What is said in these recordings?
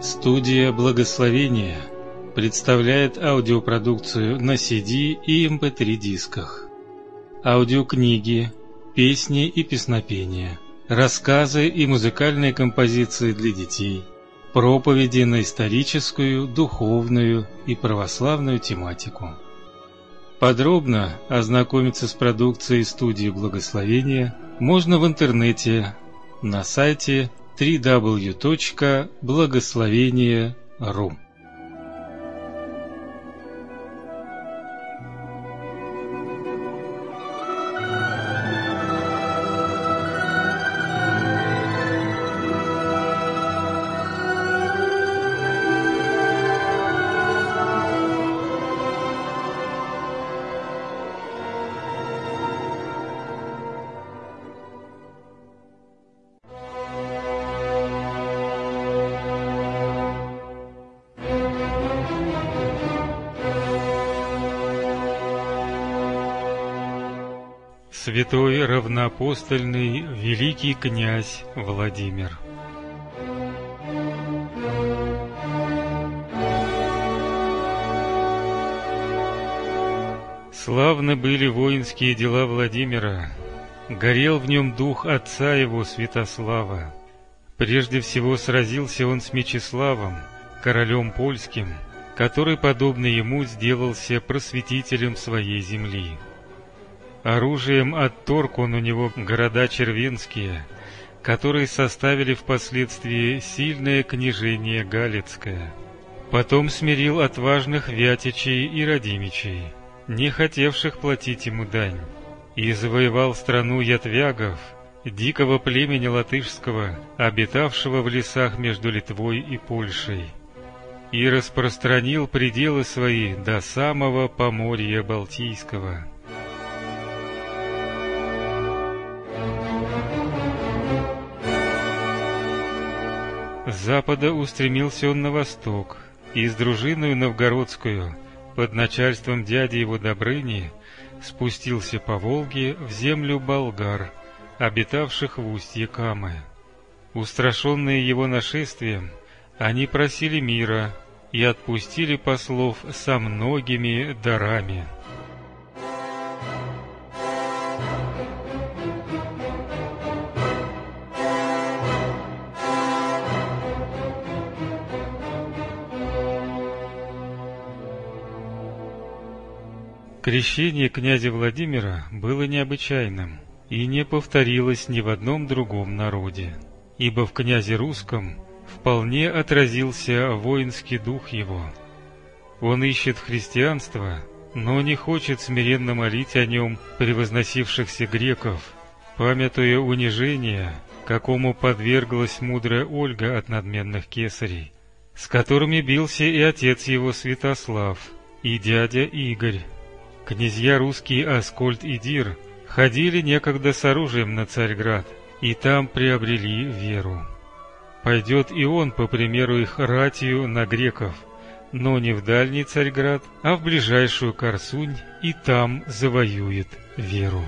Студия Благословения представляет аудиопродукцию на CD и MP3 дисках. Аудиокниги, песни и песнопения, рассказы и музыкальные композиции для детей, проповеди на историческую, духовную и православную тематику. Подробно ознакомиться с продукцией студии Благословения можно в интернете на сайте www.благословение.ру святой равноапостольный великий князь Владимир. Славны были воинские дела Владимира, горел в нем дух отца его Святослава. Прежде всего сразился он с Мечиславом, королем польским, который, подобно ему, сделался просветителем своей земли. Оружием отторг он у него города червенские, которые составили впоследствии сильное княжение Галицкое. Потом смирил отважных Вятичей и Радимичей, не хотевших платить ему дань, и завоевал страну ятвягов, дикого племени латышского, обитавшего в лесах между Литвой и Польшей, и распространил пределы свои до самого Поморья Балтийского. С запада устремился он на восток, и с дружиною новгородскую, под начальством дяди его Добрыни, спустился по Волге в землю болгар, обитавших в устье Камы. Устрашенные его нашествием, они просили мира и отпустили послов со многими дарами. Крещение князя Владимира было необычайным и не повторилось ни в одном другом народе, ибо в князе русском вполне отразился воинский дух его. Он ищет христианство, но не хочет смиренно молить о нем превозносившихся греков, памятуя унижение, какому подверглась мудрая Ольга от надменных кесарей, с которыми бился и отец его Святослав, и дядя Игорь. Князья русские Аскольд и Дир ходили некогда с оружием на Царьград, и там приобрели веру. Пойдет и он, по примеру их, ратию на греков, но не в дальний Царьград, а в ближайшую Корсунь, и там завоюет веру.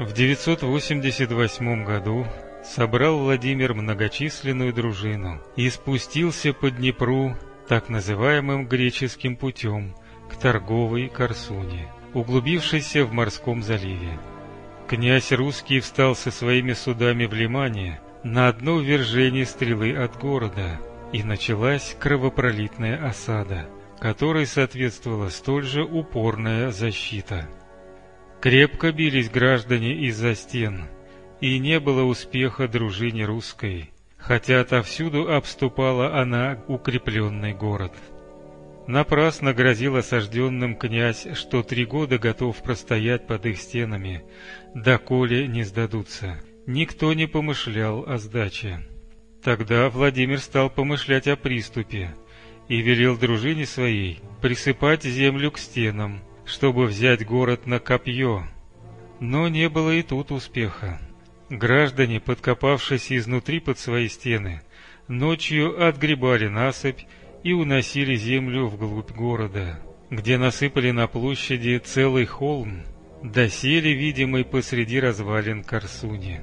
В 988 году собрал Владимир многочисленную дружину и спустился по Днепру так называемым греческим путем к торговой Корсуне, углубившейся в морском заливе. Князь русский встал со своими судами в лимане на одно ввержение стрелы от города, и началась кровопролитная осада, которой соответствовала столь же упорная защита. Крепко бились граждане из-за стен, и не было успеха дружине русской, хотя отовсюду обступала она укрепленный город. Напрасно грозил осажденным князь, что три года готов простоять под их стенами, доколе не сдадутся. Никто не помышлял о сдаче. Тогда Владимир стал помышлять о приступе и велел дружине своей присыпать землю к стенам, чтобы взять город на копье. Но не было и тут успеха. Граждане, подкопавшись изнутри под свои стены, ночью отгребали насыпь и уносили землю вглубь города, где насыпали на площади целый холм, доселе видимый посреди развалин Корсуни.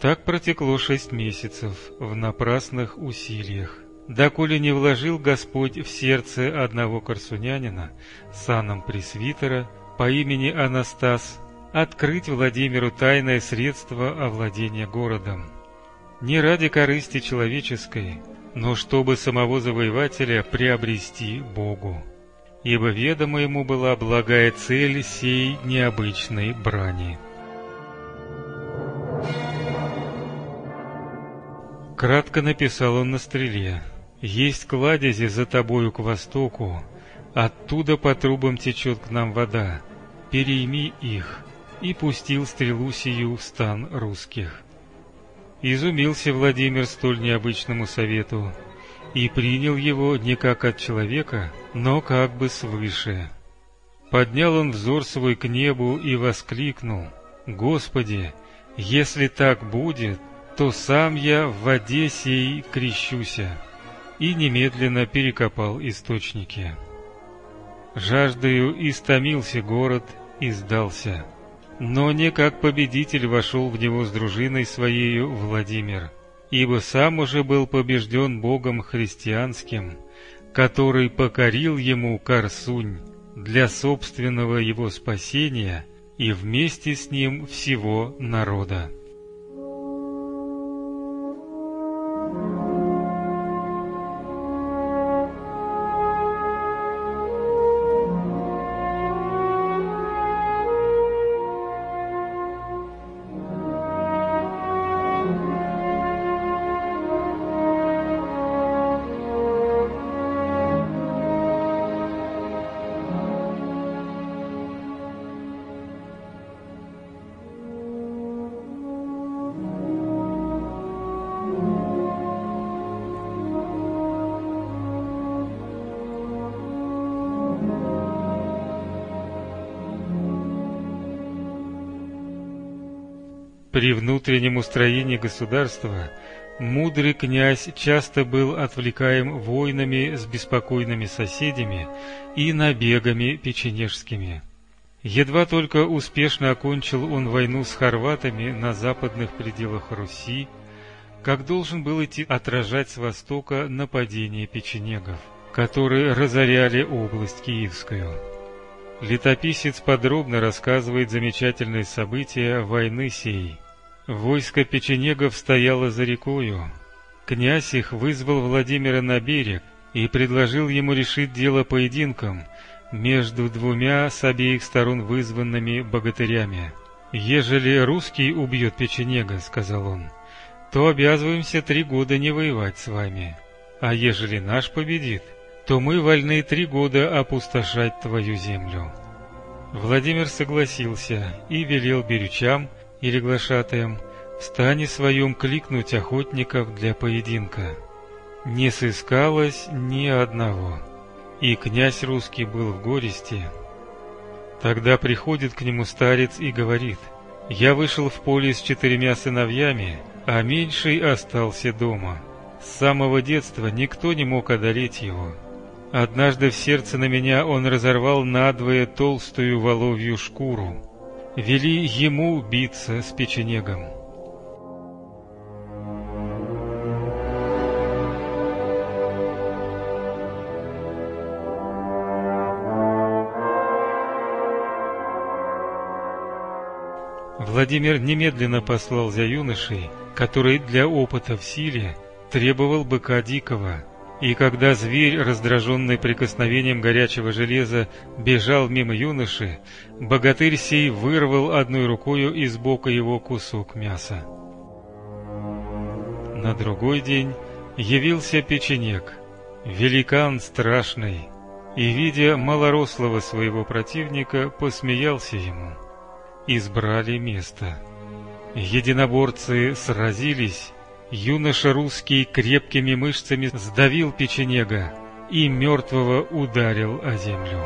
Так протекло шесть месяцев в напрасных усилиях, доколе не вложил Господь в сердце одного корсунянина, саном пресвитера, по имени Анастас, открыть Владимиру тайное средство овладения городом. Не ради корысти человеческой, но чтобы самого завоевателя приобрести Богу. Ибо ведома ему была благая цель сей необычной брани. Кратко написал он на стреле. «Есть кладези за тобою к востоку, оттуда по трубам течет к нам вода, перейми их». И пустил стрелу сию в стан русских. Изумился Владимир столь необычному совету и принял его не как от человека, но как бы свыше. Поднял он взор свой к небу и воскликнул, «Господи, если так будет, то сам я в воде сей крещуся, и немедленно перекопал источники. Жаждою истомился город и сдался, но не как победитель вошел в него с дружиной своею Владимир, ибо сам уже был побежден Богом христианским, который покорил ему Корсунь для собственного его спасения и вместе с ним всего народа. При внутреннем устроении государства мудрый князь часто был отвлекаем войнами с беспокойными соседями и набегами печенежскими. Едва только успешно окончил он войну с хорватами на западных пределах Руси, как должен был идти отражать с востока нападение печенегов, которые разоряли область Киевскую. Летописец подробно рассказывает замечательные события войны сей. Войско печенегов стояло за рекою. Князь их вызвал Владимира на берег и предложил ему решить дело поединком между двумя с обеих сторон вызванными богатырями. «Ежели русский убьет печенега, — сказал он, — то обязываемся три года не воевать с вами, а ежели наш победит, то мы вольны три года опустошать твою землю». Владимир согласился и велел берючам — или глашатаем в стане своем кликнуть охотников для поединка. Не сыскалось ни одного, и князь русский был в горести. Тогда приходит к нему старец и говорит, «Я вышел в поле с четырьмя сыновьями, а меньший остался дома. С самого детства никто не мог одолеть его. Однажды в сердце на меня он разорвал надвое толстую воловью шкуру, вели ему биться с печенегом. Владимир немедленно послал за юношей, который для опыта в силе требовал быка дикого, и когда зверь, раздраженный прикосновением горячего железа, бежал мимо юноши, богатырь сей вырвал одной рукою из бока его кусок мяса. На другой день явился печенек, великан страшный, и, видя малорослого своего противника, посмеялся ему. Избрали место. Единоборцы сразились, юноша русский крепкими мышцами сдавил печенега и мертвого ударил о землю.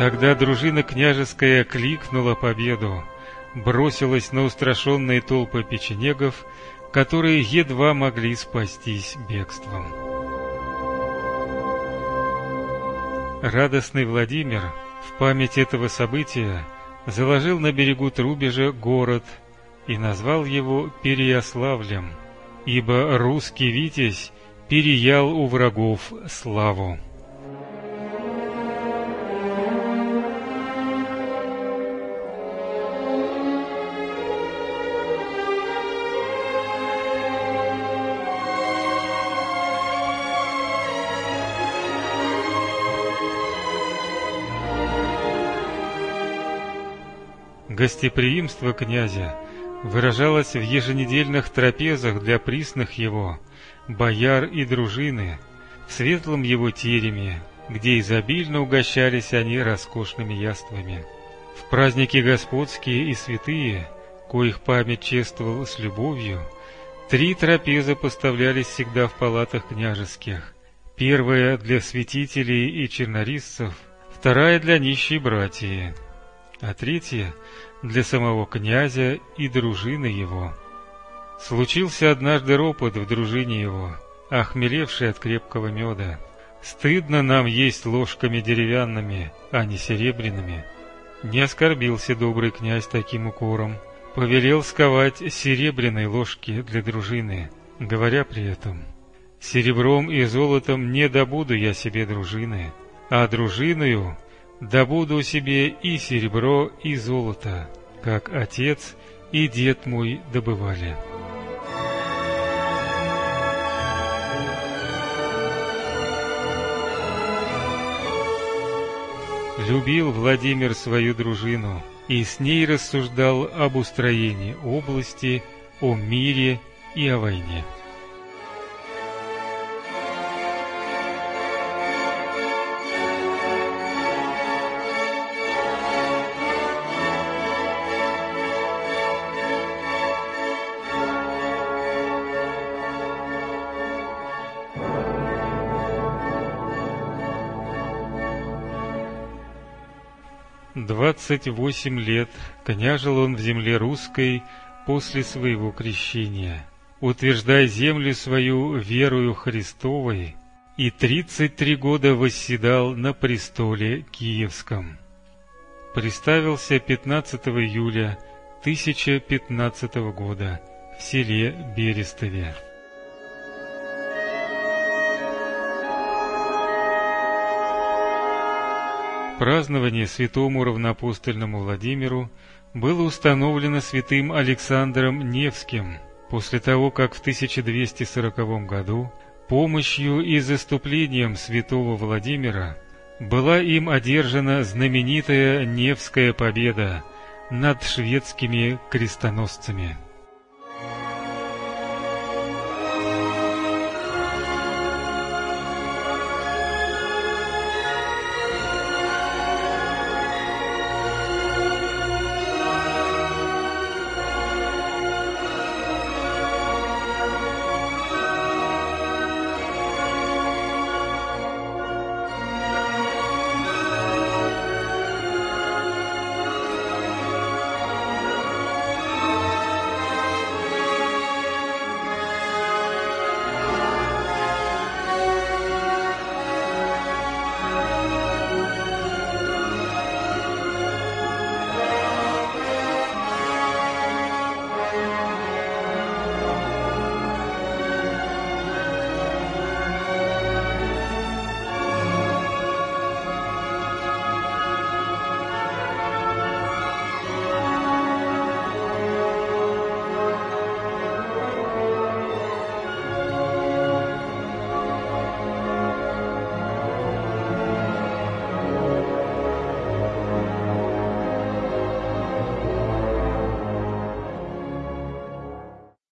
Тогда дружина княжеская кликнула победу, бросилась на устрашенные толпы печенегов, которые едва могли спастись бегством. Радостный Владимир в память этого события заложил на берегу Трубежа город и назвал его Переяславлем, ибо русский витязь переял у врагов славу. Гостеприимство князя выражалось в еженедельных трапезах для присных его, бояр и дружины, в светлом его тереме, где изобильно угощались они роскошными яствами. В праздники господские и святые, коих память чествовал с любовью, три трапезы поставлялись всегда в палатах княжеских. Первая для святителей и чернорисцев, вторая для нищей братьи, а третья для самого князя и дружины его. Случился однажды ропот в дружине его, охмелевший от крепкого меда. Стыдно нам есть ложками деревянными, а не серебряными. Не оскорбился добрый князь таким укором, повелел сковать серебряные ложки для дружины, говоря при этом, «Серебром и золотом не добуду я себе дружины, а дружиною добуду себе и серебро, и золото, как отец и дед мой добывали. Любил Владимир свою дружину и с ней рассуждал об устроении области, о мире и о войне. Двадцать восемь лет княжил он в земле русской после своего крещения, утверждая землю свою верою Христовой, и тридцать три года восседал на престоле Киевском. Приставился 15 июля 1015 года в селе Берестове. Празднование святому равноапостольному Владимиру было установлено святым Александром Невским после того, как в 1240 году помощью и заступлением святого Владимира была им одержана знаменитая Невская победа над шведскими крестоносцами.